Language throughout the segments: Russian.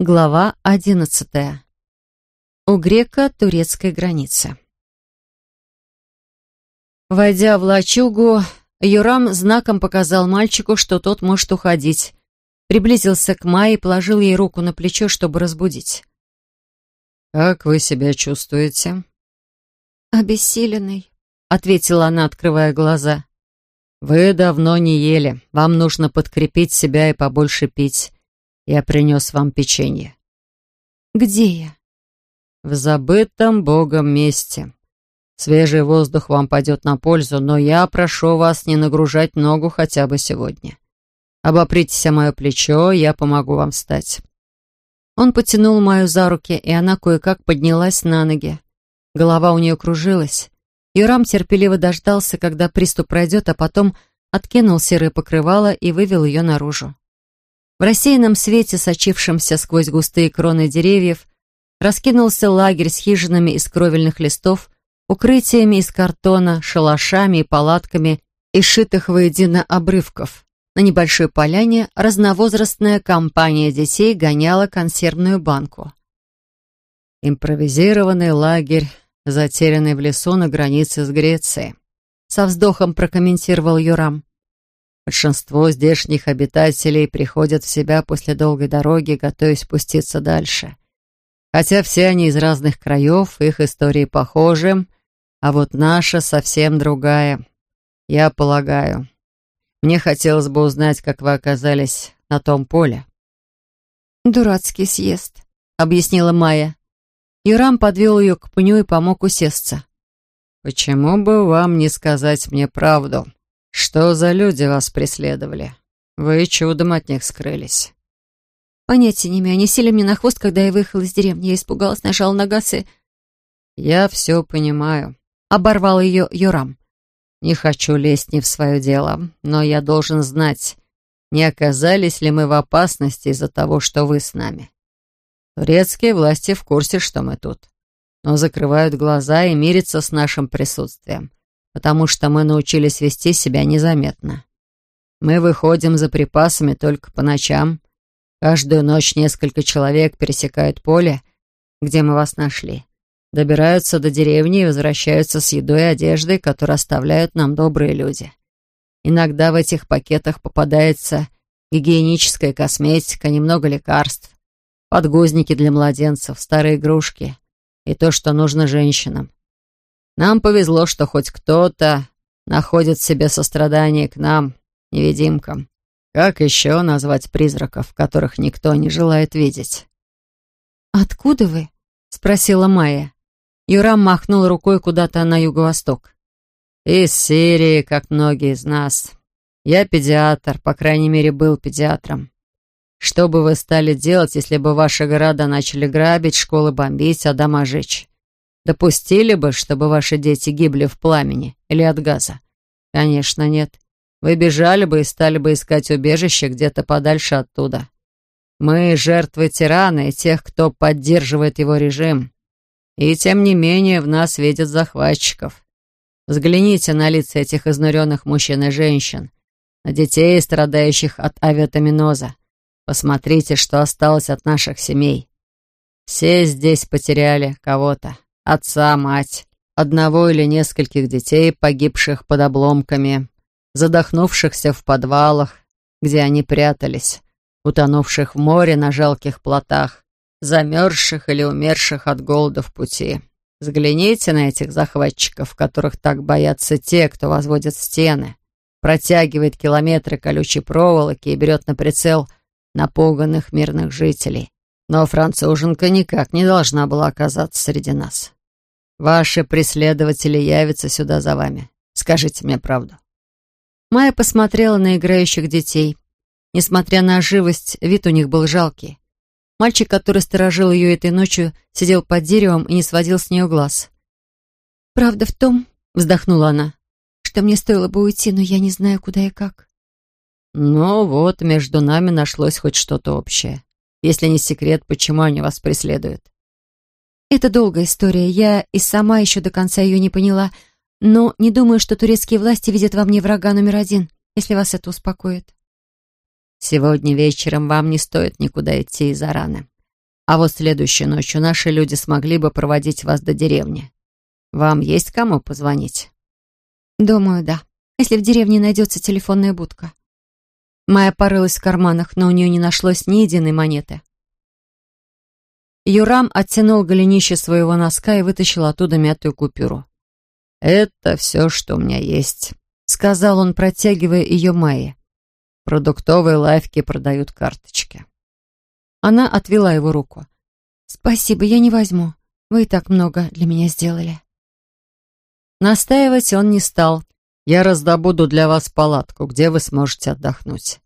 Глава одиннадцатая. У грека турецкой границы. Войдя в лачугу, Юрам знаком показал мальчику, что тот может уходить. Приблизился к Майе и положил ей руку на плечо, чтобы разбудить. «Как вы себя чувствуете?» «Обессиленный», — ответила она, открывая глаза. «Вы давно не ели. Вам нужно подкрепить себя и побольше пить. Я принес вам печенье». «Где я?» «В забытом Богом месте. Свежий воздух вам пойдет на пользу, но я прошу вас не нагружать ногу хотя бы сегодня. Обопритесь о мое плечо, я помогу вам встать». Он потянул Маю за руки, и она кое-как поднялась на ноги. Голова у нее кружилась. Юрам терпеливо дождался, когда приступ пройдет, а потом откинул серое покрывало и вывел ее наружу. В рассеянном свете, сочившемся сквозь густые кроны деревьев, раскинулся лагерь с хижинами из кровельных листов, укрытиями из картона, шалашами и палатками и шитых воедино обрывков. На небольшой поляне разновозрастная компания детей гоняла консервную банку. Импровизированный лагерь, затерянный в лесу на границе с Грецией. Со вздохом прокомментировал Юрам. Большинство здешних обитателей приходят в себя после долгой дороги, готовясь спуститься дальше. Хотя все они из разных краев, их истории похожи, а вот наша совсем другая. Я полагаю. Мне хотелось бы узнать, как вы оказались на том поле. «Дурацкий съезд», — объяснила Майя. Юрам подвел ее к пню и помог усесться. «Почему бы вам не сказать мне правду?» «Что за люди вас преследовали? Вы чудом от них скрылись». Понятия не имею. Они сели мне на хвост, когда я выехала из деревни. Я испугалась, нажала на газ и... «Я все понимаю», — оборвал ее Юрам. «Не хочу лезть не в свое дело, но я должен знать, не оказались ли мы в опасности из-за того, что вы с нами. Турецкие власти в курсе, что мы тут, но закрывают глаза и мирятся с нашим присутствием потому что мы научились вести себя незаметно. Мы выходим за припасами только по ночам. Каждую ночь несколько человек пересекают поле, где мы вас нашли. Добираются до деревни и возвращаются с едой и одеждой, которую оставляют нам добрые люди. Иногда в этих пакетах попадается гигиеническая косметика, немного лекарств, подгузники для младенцев, старые игрушки и то, что нужно женщинам. Нам повезло, что хоть кто-то находит в себе сострадание к нам, невидимкам. Как еще назвать призраков, которых никто не желает видеть? «Откуда вы?» — спросила Майя. Юрам махнул рукой куда-то на юго-восток. «Из Сирии, как многие из нас. Я педиатр, по крайней мере, был педиатром. Что бы вы стали делать, если бы ваши города начали грабить, школы бомбить, а дома жечь? Допустили бы, чтобы ваши дети гибли в пламени или от газа? Конечно, нет. Вы бежали бы и стали бы искать убежище где-то подальше оттуда. Мы жертвы тирана и тех, кто поддерживает его режим. И тем не менее в нас видят захватчиков. Взгляните на лица этих изнуренных мужчин и женщин, на детей, страдающих от авиатоминоза. Посмотрите, что осталось от наших семей. Все здесь потеряли кого-то отца, мать, одного или нескольких детей, погибших под обломками, задохнувшихся в подвалах, где они прятались, утонувших в море на жалких плотах, замерзших или умерших от голода в пути. Взгляните на этих захватчиков, которых так боятся те, кто возводит стены, протягивает километры колючей проволоки и берет на прицел напуганных мирных жителей. Но француженка никак не должна была оказаться среди нас. Ваши преследователи явятся сюда за вами. Скажите мне правду». Майя посмотрела на играющих детей. Несмотря на живость, вид у них был жалкий. Мальчик, который сторожил ее этой ночью, сидел под деревом и не сводил с нее глаз. «Правда в том, — вздохнула она, — что мне стоило бы уйти, но я не знаю, куда и как». «Ну вот, между нами нашлось хоть что-то общее. Если не секрет, почему они вас преследуют?» «Это долгая история. Я и сама еще до конца ее не поняла. Но не думаю, что турецкие власти видят во мне врага номер один, если вас это успокоит». «Сегодня вечером вам не стоит никуда идти из-за раны. А вот следующей ночью наши люди смогли бы проводить вас до деревни. Вам есть кому позвонить?» «Думаю, да. Если в деревне найдется телефонная будка». Майя порылась в карманах, но у нее не нашлось ни единой монеты. Юрам оттянул голенище своего носка и вытащил оттуда мятую купюру. «Это все, что у меня есть», — сказал он, протягивая ее Майе. «Продуктовые лавки продают карточки». Она отвела его руку. «Спасибо, я не возьму. Вы и так много для меня сделали». Настаивать он не стал. «Я раздобуду для вас палатку, где вы сможете отдохнуть.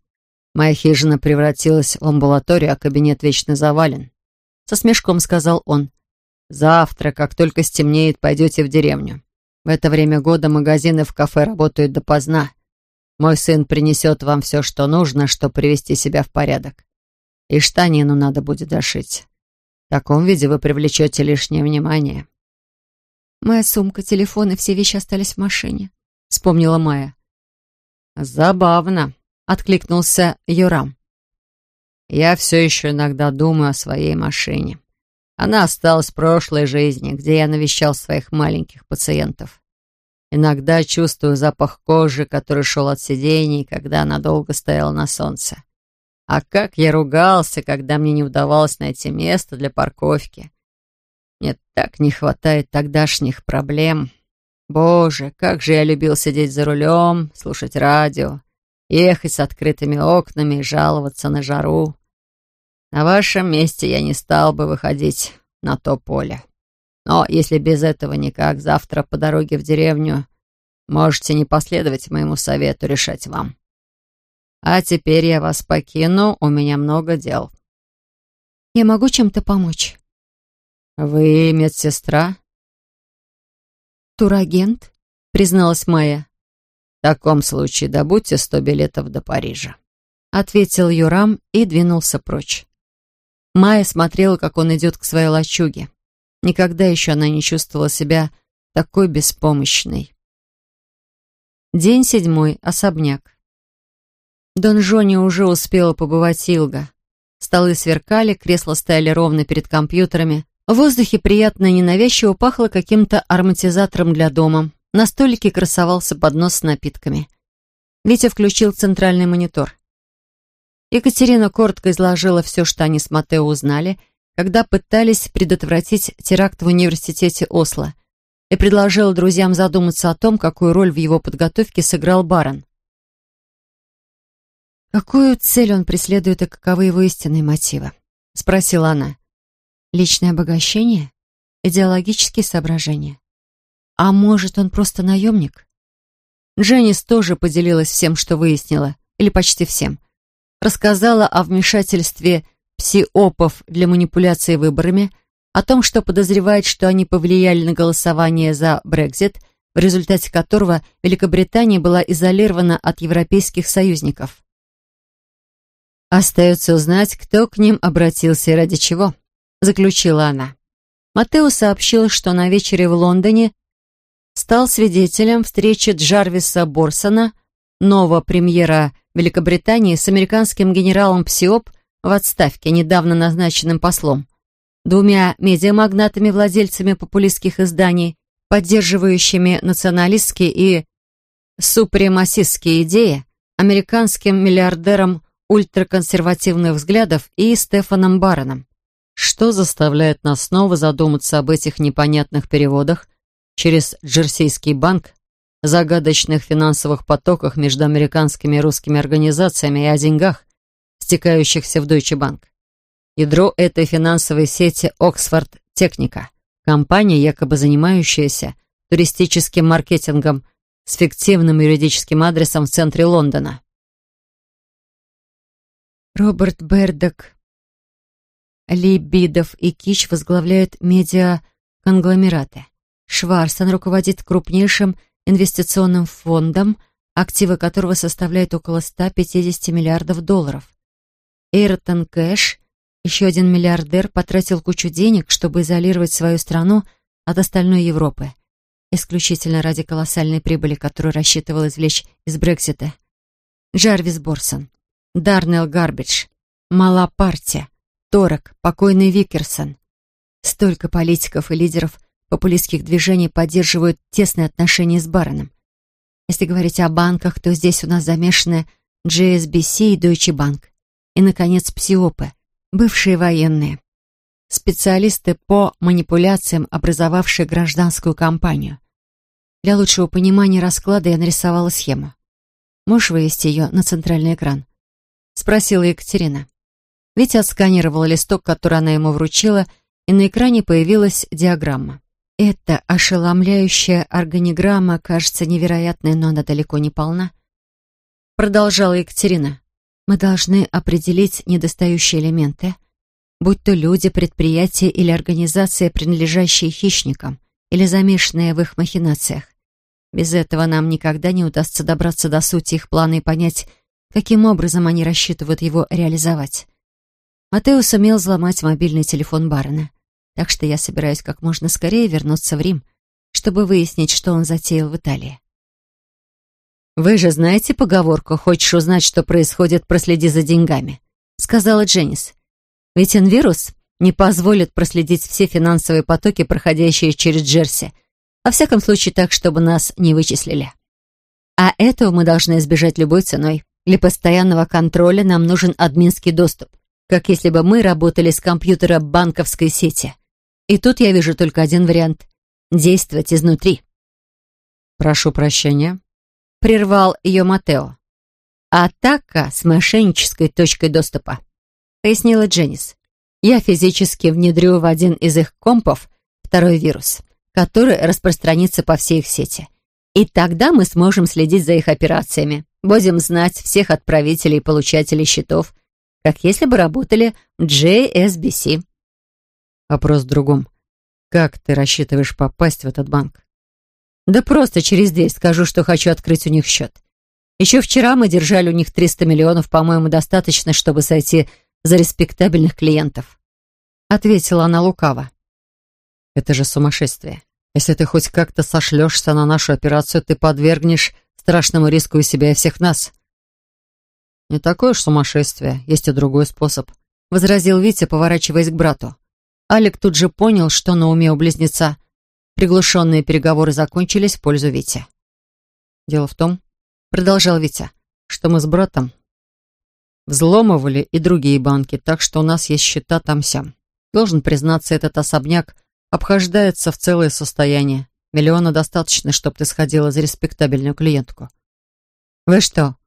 Моя хижина превратилась в амбулаторию, а кабинет вечно завален со смешком сказал он. «Завтра, как только стемнеет, пойдете в деревню. В это время года магазины в кафе работают допоздна. Мой сын принесет вам все, что нужно, чтобы привести себя в порядок. И штанину надо будет зашить. В таком виде вы привлечете лишнее внимание». «Моя сумка, телефон и все вещи остались в машине», — вспомнила Майя. «Забавно», — откликнулся Юрам. Я все еще иногда думаю о своей машине. Она осталась в прошлой жизни, где я навещал своих маленьких пациентов. Иногда чувствую запах кожи, который шел от сидений, когда она долго стояла на солнце. А как я ругался, когда мне не удавалось найти место для парковки. Мне так не хватает тогдашних проблем. Боже, как же я любил сидеть за рулем, слушать радио, ехать с открытыми окнами и жаловаться на жару. На вашем месте я не стал бы выходить на то поле. Но если без этого никак, завтра по дороге в деревню можете не последовать моему совету, решать вам. А теперь я вас покину, у меня много дел. Я могу чем-то помочь? Вы медсестра? Турагент, призналась Майя. Таком случае добудьте сто билетов до Парижа. Ответил Юрам и двинулся прочь. Майя смотрела, как он идет к своей лачуге. Никогда еще она не чувствовала себя такой беспомощной. День седьмой. Особняк. Дон Жони уже успела побывать Илга. Столы сверкали, кресла стояли ровно перед компьютерами. В воздухе приятно ненавязчиво пахло каким-то ароматизатором для дома. На столике красовался поднос с напитками. Витя включил центральный монитор. Екатерина коротко изложила все, что они с Матео узнали, когда пытались предотвратить теракт в университете Осло, и предложила друзьям задуматься о том, какую роль в его подготовке сыграл Барон. «Какую цель он преследует и каковы его истинные мотивы?» — спросила она. «Личное обогащение? Идеологические соображения? А может, он просто наемник?» Дженнис тоже поделилась всем, что выяснила, или почти всем — рассказала о вмешательстве псиопов для манипуляции выборами, о том, что подозревает, что они повлияли на голосование за Брекзит, в результате которого Великобритания была изолирована от европейских союзников. «Остается узнать, кто к ним обратился и ради чего», — заключила она. Матео сообщил, что на вечере в Лондоне стал свидетелем встречи Джарвиса Борсона, нового премьера Великобритании с американским генералом Псиоп в отставке, недавно назначенным послом, двумя медиамагнатами-владельцами популистских изданий, поддерживающими националистские и супремасистские идеи, американским миллиардером ультраконсервативных взглядов и Стефаном Бароном. Что заставляет нас снова задуматься об этих непонятных переводах через Джерсийский банк загадочных финансовых потоках между американскими и русскими организациями и о деньгах, стекающихся в Deutsche Bank. Ядро этой финансовой сети Оксфорд Техника, компания, якобы занимающаяся туристическим маркетингом с фиктивным юридическим адресом в центре Лондона. Роберт Бердок, Ли Бидов и Кич возглавляют медиа-конгломераты. Шварсон руководит крупнейшим инвестиционным фондом, активы которого составляют около 150 миллиардов долларов. Эйртон Кэш, еще один миллиардер, потратил кучу денег, чтобы изолировать свою страну от остальной Европы, исключительно ради колоссальной прибыли, которую рассчитывал извлечь из Брексита. Джарвис Борсон, Дарнелл Гарбидж, Малапарти, Торок, покойный Викерсон. Столько политиков и лидеров популистских движений поддерживают тесные отношения с бароном. Если говорить о банках, то здесь у нас замешаны GSBC и Deutsche Bank. И, наконец, псиопы, бывшие военные. Специалисты по манипуляциям, образовавшие гражданскую кампанию. Для лучшего понимания расклада я нарисовала схему. Можешь вывести ее на центральный экран? Спросила Екатерина. Витя отсканировал листок, который она ему вручила, и на экране появилась диаграмма. Эта ошеломляющая органиграмма кажется невероятной, но она далеко не полна. Продолжала Екатерина. Мы должны определить недостающие элементы, будь то люди, предприятия или организации, принадлежащие хищникам или замешанные в их махинациях. Без этого нам никогда не удастся добраться до сути их плана и понять, каким образом они рассчитывают его реализовать. Матео сумел взломать мобильный телефон барона, так что я собираюсь как можно скорее вернуться в Рим, чтобы выяснить, что он затеял в Италии. «Вы же знаете поговорку «хочешь узнать, что происходит, проследи за деньгами», — сказала Дженнис. «Ведь инвирус не позволит проследить все финансовые потоки, проходящие через Джерси, во всяком случае так, чтобы нас не вычислили. А этого мы должны избежать любой ценой. Для постоянного контроля нам нужен админский доступ как если бы мы работали с компьютера банковской сети. И тут я вижу только один вариант — действовать изнутри. «Прошу прощения», — прервал ее Матео. «Атака с мошеннической точкой доступа», — пояснила Дженнис. «Я физически внедрю в один из их компов второй вирус, который распространится по всей их сети. И тогда мы сможем следить за их операциями, будем знать всех отправителей и получателей счетов, как если бы работали в JSBC. Вопрос в другом. Как ты рассчитываешь попасть в этот банк? Да просто через дверь скажу, что хочу открыть у них счет. Еще вчера мы держали у них 300 миллионов, по-моему, достаточно, чтобы сойти за респектабельных клиентов. Ответила она лукаво. Это же сумасшествие. Если ты хоть как-то сошлешься на нашу операцию, ты подвергнешь страшному риску и себя, и всех нас. «Не такое уж сумасшествие, есть и другой способ», — возразил Витя, поворачиваясь к брату. Алик тут же понял, что на уме у близнеца. Приглушенные переговоры закончились в пользу Вити. «Дело в том», — продолжал Витя, «что мы с братом взломывали и другие банки, так что у нас есть счета там-сям. Должен признаться, этот особняк обхождается в целое состояние. Миллиона достаточно, чтобы ты сходила за респектабельную клиентку». «Вы что,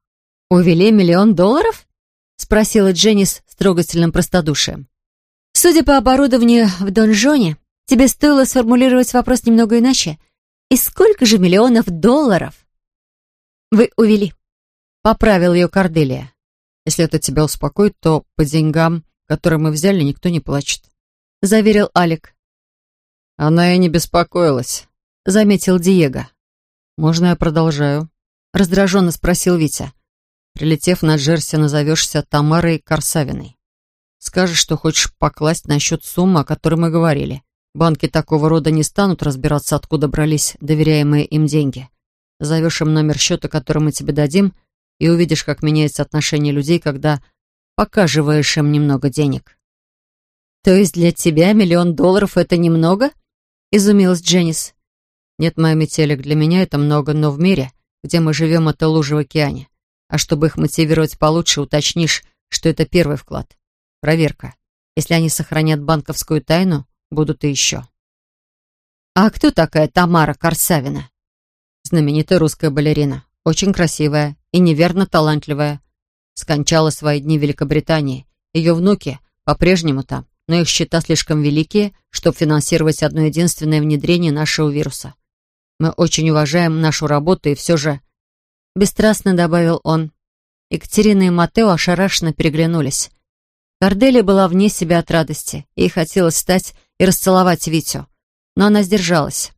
«Увели миллион долларов?» — спросила Дженнис с трогательным простодушием. «Судя по оборудованию в донжоне, тебе стоило сформулировать вопрос немного иначе. И сколько же миллионов долларов?» «Вы увели», — поправил ее Корделия. «Если это тебя успокоит, то по деньгам, которые мы взяли, никто не плачет», — заверил Алик. «Она и не беспокоилась», — заметил Диего. «Можно я продолжаю?» — раздраженно спросил Витя. Прилетев на Джерси, назовешься Тамарой Корсавиной. Скажешь, что хочешь покласть на счет суммы, о которой мы говорили. Банки такого рода не станут разбираться, откуда брались доверяемые им деньги. Зовешь им номер счета, который мы тебе дадим, и увидишь, как меняется отношение людей, когда покаживаешь им немного денег. «То есть для тебя миллион долларов — это немного?» — изумилась Дженнис. «Нет, моя метелик, для меня это много, но в мире, где мы живем, это лужа в океане. А чтобы их мотивировать получше, уточнишь, что это первый вклад. Проверка. Если они сохранят банковскую тайну, будут и еще. А кто такая Тамара Корсавина? Знаменитая русская балерина. Очень красивая и неверно талантливая. Скончала свои дни в Великобритании. Ее внуки по-прежнему там, но их счета слишком великие, чтобы финансировать одно единственное внедрение нашего вируса. Мы очень уважаем нашу работу и все же Бесстрастно добавил он. Екатерина и Матео ошарашенно переглянулись. Корделия была вне себя от радости. Ей хотелось встать и расцеловать Витю. Но она сдержалась.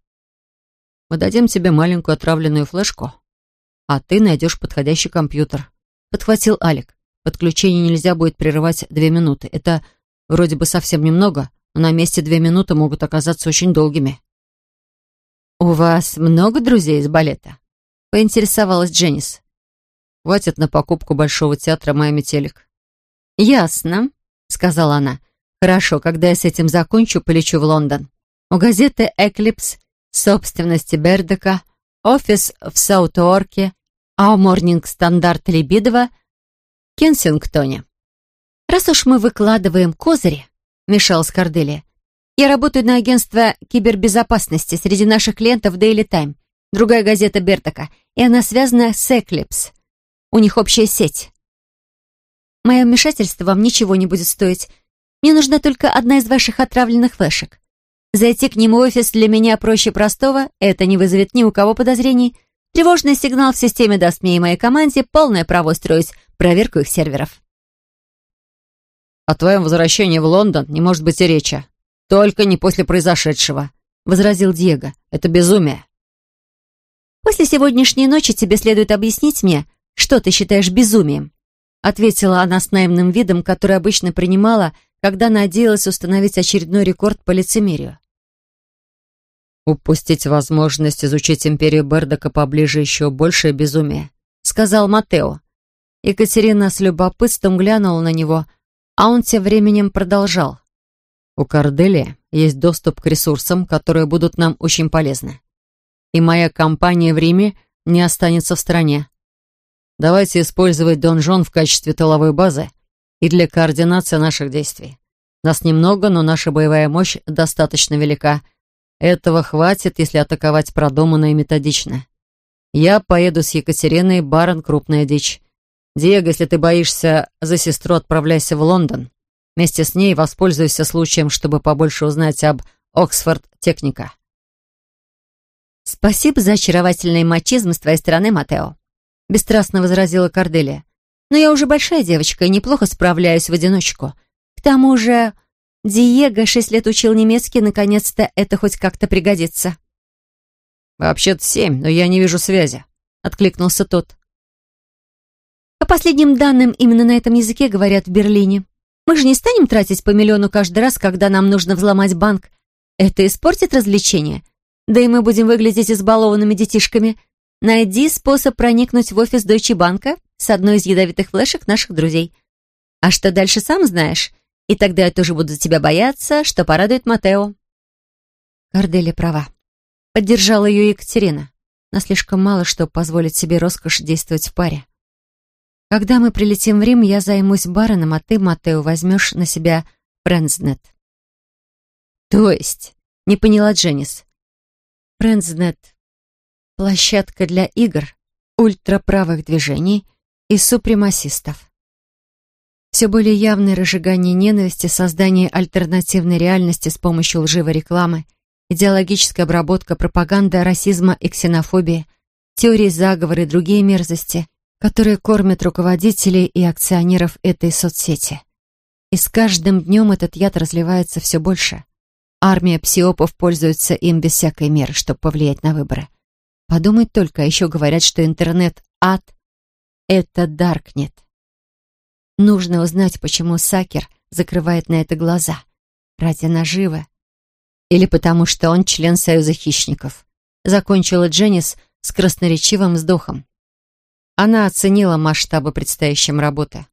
«Мы дадим тебе маленькую отравленную флешку, а ты найдешь подходящий компьютер», — подхватил Алик. «Подключение нельзя будет прерывать две минуты. Это вроде бы совсем немного, но на месте две минуты могут оказаться очень долгими». «У вас много друзей из балета?» поинтересовалась Дженнис. «Хватит на покупку Большого театра моя метелик». «Ясно», — сказала она. Хорошо, когда я с этим закончу, полечу в Лондон. У газеты «Эклипс» собственности Бердека, офис в Саутуорке, а у Морнинг Стандарт Лебедева Кенсингтоне. «Раз уж мы выкладываем козыри», — мешалась Корделия, «я работаю на агентство кибербезопасности среди наших клиентов Daily Time, другая газета Бертака, и она связана с Эклипс. У них общая сеть. Мое вмешательство вам ничего не будет стоить. Мне нужна только одна из ваших отравленных флешек. Зайти к ним в офис для меня проще простого, это не вызовет ни у кого подозрений. Тревожный сигнал в системе даст мне и моей команде полное право устроить проверку их серверов. «О твоем возвращении в Лондон не может быть и речи. Только не после произошедшего», — возразил Диего. «Это безумие». «После сегодняшней ночи тебе следует объяснить мне, что ты считаешь безумием», ответила она с наивным видом, который обычно принимала, когда надеялась установить очередной рекорд по лицемерию. «Упустить возможность изучить империю Бердока поближе еще большее безумие», сказал Матео. Екатерина с любопытством глянула на него, а он тем временем продолжал. «У Корделия есть доступ к ресурсам, которые будут нам очень полезны. И моя компания в Риме не останется в стороне. Давайте использовать донжон в качестве тыловой базы и для координации наших действий. Нас немного, но наша боевая мощь достаточно велика. Этого хватит, если атаковать продуманно и методично. Я поеду с Екатериной, барон крупная дичь. Диего, если ты боишься за сестру, отправляйся в Лондон. Вместе с ней воспользуйся случаем, чтобы побольше узнать об Оксфорд Техника. «Спасибо за очаровательный мачизм с твоей стороны, Матео», — бесстрастно возразила Корделия. «Но я уже большая девочка и неплохо справляюсь в одиночку. К тому же Диего шесть лет учил немецкий, наконец-то это хоть как-то пригодится». «Вообще-то семь, но я не вижу связи», — откликнулся тот. По последним данным, именно на этом языке говорят в Берлине. Мы же не станем тратить по миллиону каждый раз, когда нам нужно взломать банк. Это испортит развлечение. Да и мы будем выглядеть избалованными детишками. Найди способ проникнуть в офис Deutsche Bank с одной из ядовитых флешек наших друзей. А что дальше, сам знаешь. И тогда я тоже буду за тебя бояться, что порадует Матео. Корделия права. Поддержала ее Екатерина. На слишком мало, чтобы позволить себе роскошь действовать в паре. Когда мы прилетим в Рим, я займусь бароном, а ты, Матео, возьмешь на себя Френдзнет. То есть, не поняла Дженнис. Френдзнет — площадка для игр, ультраправых движений и супремасистов. Все более явное разжигание ненависти, создание альтернативной реальности с помощью лживой рекламы, идеологическая обработка, пропаганда расизма и ксенофобии, теории заговора и другие мерзости, которые кормят руководителей и акционеров этой соцсети. И с каждым днем этот яд разливается все больше. Армия псиопов пользуется им без всякой меры, чтобы повлиять на выборы. Подумать только, а еще говорят, что интернет — ад. Это Даркнет. Нужно узнать, почему Сакер закрывает на это глаза. Ради наживы. Или потому что он член Союза хищников. Закончила Дженнис с красноречивым вздохом. Она оценила масштабы предстоящей работы.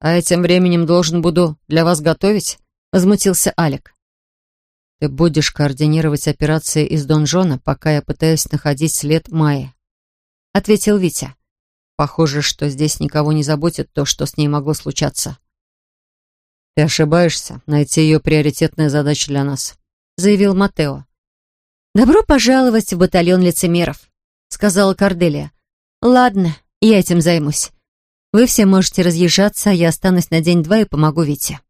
«А этим временем должен буду для вас готовить?» — возмутился Алик. «Ты будешь координировать операции из донжона, пока я пытаюсь находить след Майи», — ответил Витя. «Похоже, что здесь никого не заботит то, что с ней могло случаться». «Ты ошибаешься. Найти ее приоритетная задача для нас», — заявил Матео. «Добро пожаловать в батальон лицемеров», — сказала Корделия. «Ладно, я этим займусь. Вы все можете разъезжаться, а я останусь на день-два и помогу Вите».